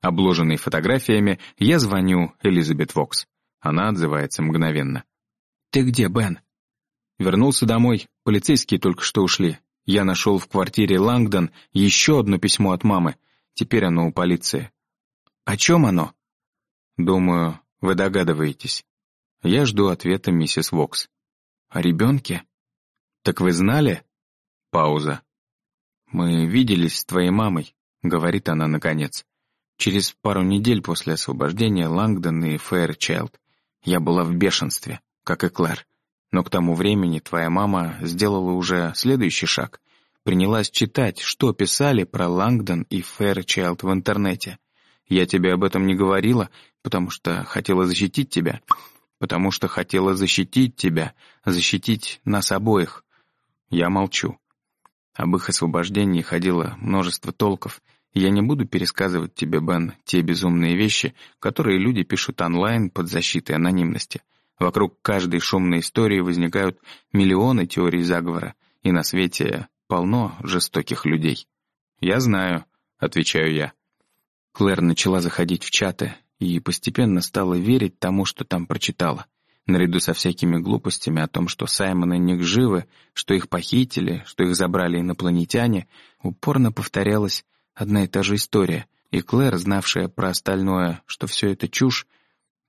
Обложенный фотографиями, я звоню Элизабет Вокс. Она отзывается мгновенно. «Ты где, Бен?» Вернулся домой, полицейские только что ушли. Я нашел в квартире Лангдон еще одно письмо от мамы. Теперь оно у полиции. О чем оно? Думаю, вы догадываетесь. Я жду ответа миссис Вокс. О ребенке? Так вы знали? Пауза. Мы виделись с твоей мамой, говорит она наконец. Через пару недель после освобождения Лангдон и Фэйрчайлд. Я была в бешенстве, как и Клэр. Но к тому времени твоя мама сделала уже следующий шаг. Принялась читать, что писали про Лангдон и Фэйрчайлд в интернете. Я тебе об этом не говорила, потому что хотела защитить тебя. Потому что хотела защитить тебя, защитить нас обоих. Я молчу. Об их освобождении ходило множество толков — я не буду пересказывать тебе, Бен, те безумные вещи, которые люди пишут онлайн под защитой анонимности. Вокруг каждой шумной истории возникают миллионы теорий заговора, и на свете полно жестоких людей. «Я знаю», — отвечаю я. Клэр начала заходить в чаты и постепенно стала верить тому, что там прочитала. Наряду со всякими глупостями о том, что Саймон и Ник живы, что их похитили, что их забрали инопланетяне, упорно повторялось одна и та же история, и Клэр, знавшая про остальное, что все это чушь,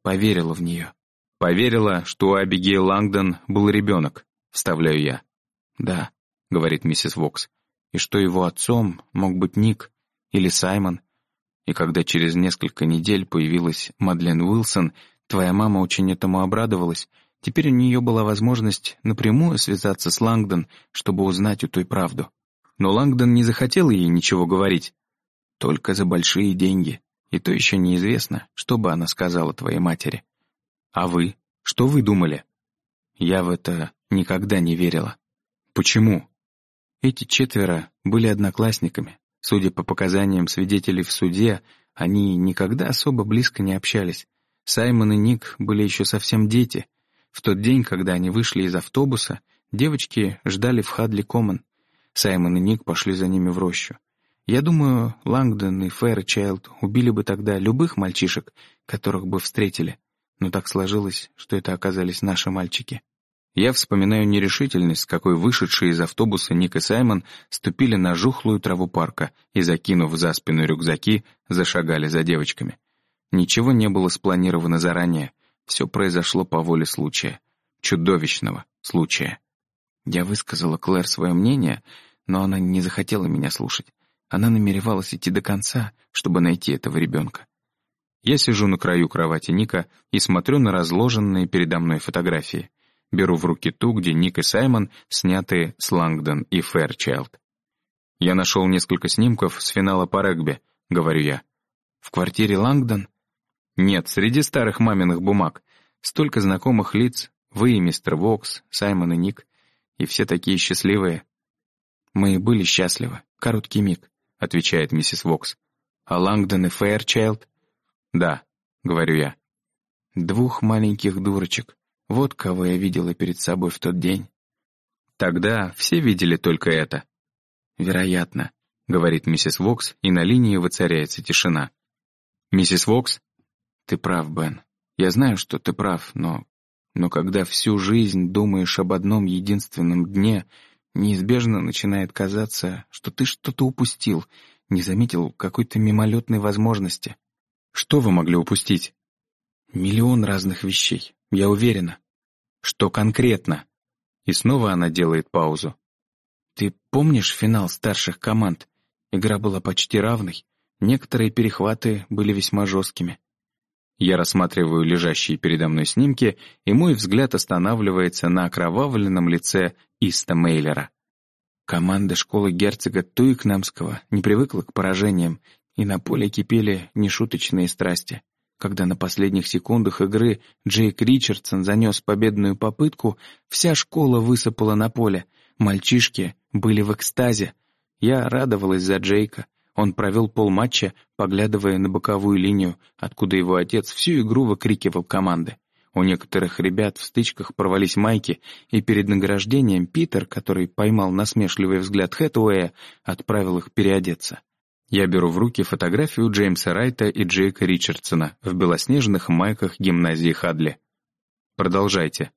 поверила в нее. «Поверила, что у Абигейл Лангдон был ребенок», — вставляю я. «Да», — говорит миссис Вокс, «и что его отцом мог быть Ник или Саймон. И когда через несколько недель появилась Мадлен Уилсон, твоя мама очень этому обрадовалась, Теперь у нее была возможность напрямую связаться с Лангдон, чтобы узнать у той правду. Но Лангдон не захотел ей ничего говорить. Только за большие деньги. И то еще неизвестно, что бы она сказала твоей матери. А вы? Что вы думали? Я в это никогда не верила. Почему? Эти четверо были одноклассниками. Судя по показаниям свидетелей в суде, они никогда особо близко не общались. Саймон и Ник были еще совсем дети. В тот день, когда они вышли из автобуса, девочки ждали в Хадли Коммон. Саймон и Ник пошли за ними в рощу. Я думаю, Лангдон и Фэрчайлд убили бы тогда любых мальчишек, которых бы встретили. Но так сложилось, что это оказались наши мальчики. Я вспоминаю нерешительность, с какой вышедшие из автобуса Ник и Саймон ступили на жухлую траву парка и, закинув за спину рюкзаки, зашагали за девочками. Ничего не было спланировано заранее, все произошло по воле случая. Чудовищного случая. Я высказала Клэр свое мнение, но она не захотела меня слушать. Она намеревалась идти до конца, чтобы найти этого ребенка. Я сижу на краю кровати Ника и смотрю на разложенные передо мной фотографии. Беру в руки ту, где Ник и Саймон сняты с Лангдон и Фэрчайлд. «Я нашел несколько снимков с финала по регби», — говорю я. «В квартире Лангдон?» «Нет, среди старых маминых бумаг. Столько знакомых лиц. Вы и мистер Вокс, Саймон и Ник. И все такие счастливые». «Мы были счастливы. Короткий миг отвечает миссис Вокс. «А Лангдон и Фэйрчайлд?» «Да», — говорю я. «Двух маленьких дурочек. Вот кого я видела перед собой в тот день». «Тогда все видели только это». «Вероятно», — говорит миссис Вокс, и на линии воцаряется тишина. «Миссис Вокс?» «Ты прав, Бен. Я знаю, что ты прав, но... Но когда всю жизнь думаешь об одном единственном дне, Неизбежно начинает казаться, что ты что-то упустил, не заметил какой-то мимолетной возможности. Что вы могли упустить? Миллион разных вещей, я уверена. Что конкретно? И снова она делает паузу. Ты помнишь финал старших команд? Игра была почти равной. Некоторые перехваты были весьма жесткими. Я рассматриваю лежащие передо мной снимки, и мой взгляд останавливается на окровавленном лице Иста Мейлера. Команда школы герцога Туикнамского не привыкла к поражениям, и на поле кипели нешуточные страсти. Когда на последних секундах игры Джейк Ричардсон занес победную попытку, вся школа высыпала на поле. Мальчишки были в экстазе. Я радовалась за Джейка. Он провел полматча, поглядывая на боковую линию, откуда его отец всю игру выкрикивал команды. У некоторых ребят в стычках порвались майки, и перед награждением Питер, который поймал насмешливый взгляд Хэтуэя, отправил их переодеться. Я беру в руки фотографию Джеймса Райта и Джейка Ричардсона в белоснежных майках гимназии Хадли. Продолжайте.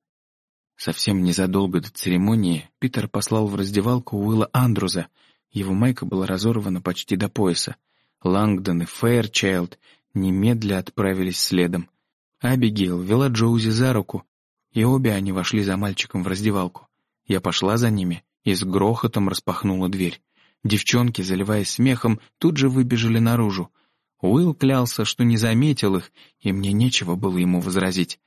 Совсем незадолго до церемонии Питер послал в раздевалку Уилла Андруза. Его майка была разорвана почти до пояса. Лангдон и Фэйрчайлд немедля отправились следом. Абигейл вела Джоузи за руку, и обе они вошли за мальчиком в раздевалку. Я пошла за ними и с грохотом распахнула дверь. Девчонки, заливаясь смехом, тут же выбежали наружу. Уилл клялся, что не заметил их, и мне нечего было ему возразить.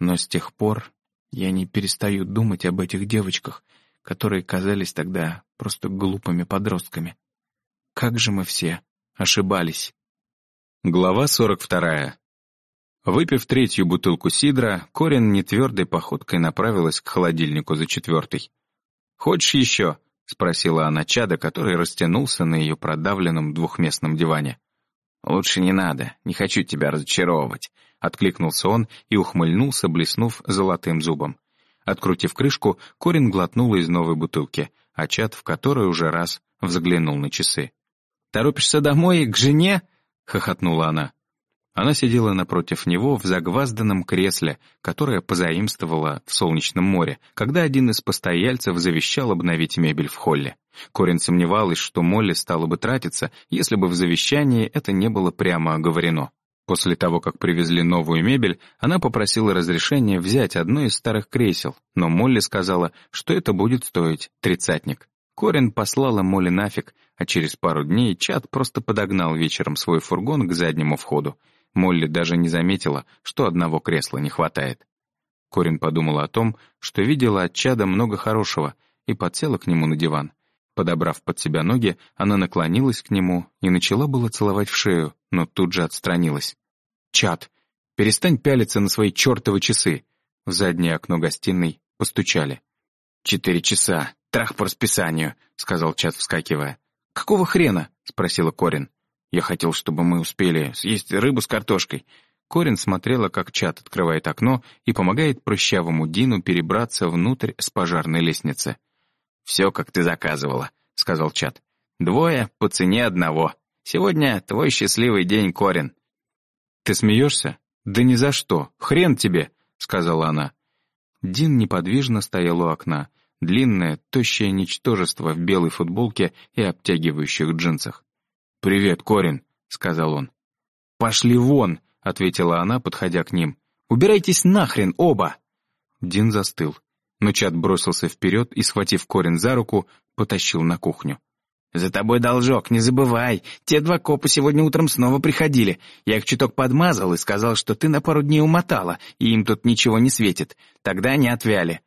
Но с тех пор я не перестаю думать об этих девочках, которые казались тогда просто глупыми подростками. Как же мы все ошибались. Глава сорок вторая. Выпив третью бутылку сидра, Корин нетвердой походкой направилась к холодильнику за четвертой. «Хочешь еще?» — спросила она чада, который растянулся на ее продавленном двухместном диване. «Лучше не надо, не хочу тебя разочаровывать», — откликнулся он и ухмыльнулся, блеснув золотым зубом. Открутив крышку, Корин глотнула из новой бутылки, а чад в которой уже раз взглянул на часы. «Торопишься домой к жене?» — хохотнула она. Она сидела напротив него в загвазданном кресле, которое позаимствовала в Солнечном море, когда один из постояльцев завещал обновить мебель в холле. Корин сомневалась, что Молли стала бы тратиться, если бы в завещании это не было прямо оговорено. После того, как привезли новую мебель, она попросила разрешения взять одно из старых кресел, но Молли сказала, что это будет стоить тридцатник. Корин послала Молли нафиг, а через пару дней Чат просто подогнал вечером свой фургон к заднему входу. Молли даже не заметила, что одного кресла не хватает. Корин подумала о том, что видела от Чада много хорошего, и подсела к нему на диван. Подобрав под себя ноги, она наклонилась к нему и начала было целовать в шею, но тут же отстранилась. «Чад, перестань пялиться на свои чертовы часы!» В заднее окно гостиной постучали. «Четыре часа. Трах по расписанию», — сказал Чад, вскакивая. «Какого хрена?» — спросила Корин. Я хотел, чтобы мы успели съесть рыбу с картошкой. Корин смотрела, как Чат открывает окно и помогает прыщавому Дину перебраться внутрь с пожарной лестницы. «Все, как ты заказывала», — сказал Чат. «Двое по цене одного. Сегодня твой счастливый день, Корин». «Ты смеешься? Да ни за что. Хрен тебе», — сказала она. Дин неподвижно стоял у окна, длинное, тощее ничтожество в белой футболке и обтягивающих джинсах. «Привет, Корин», — сказал он. «Пошли вон», — ответила она, подходя к ним. «Убирайтесь нахрен, оба!» Дин застыл, но Чат бросился вперед и, схватив Корин за руку, потащил на кухню. «За тобой должок, не забывай. Те два копа сегодня утром снова приходили. Я их чуток подмазал и сказал, что ты на пару дней умотала, и им тут ничего не светит. Тогда они отвяли.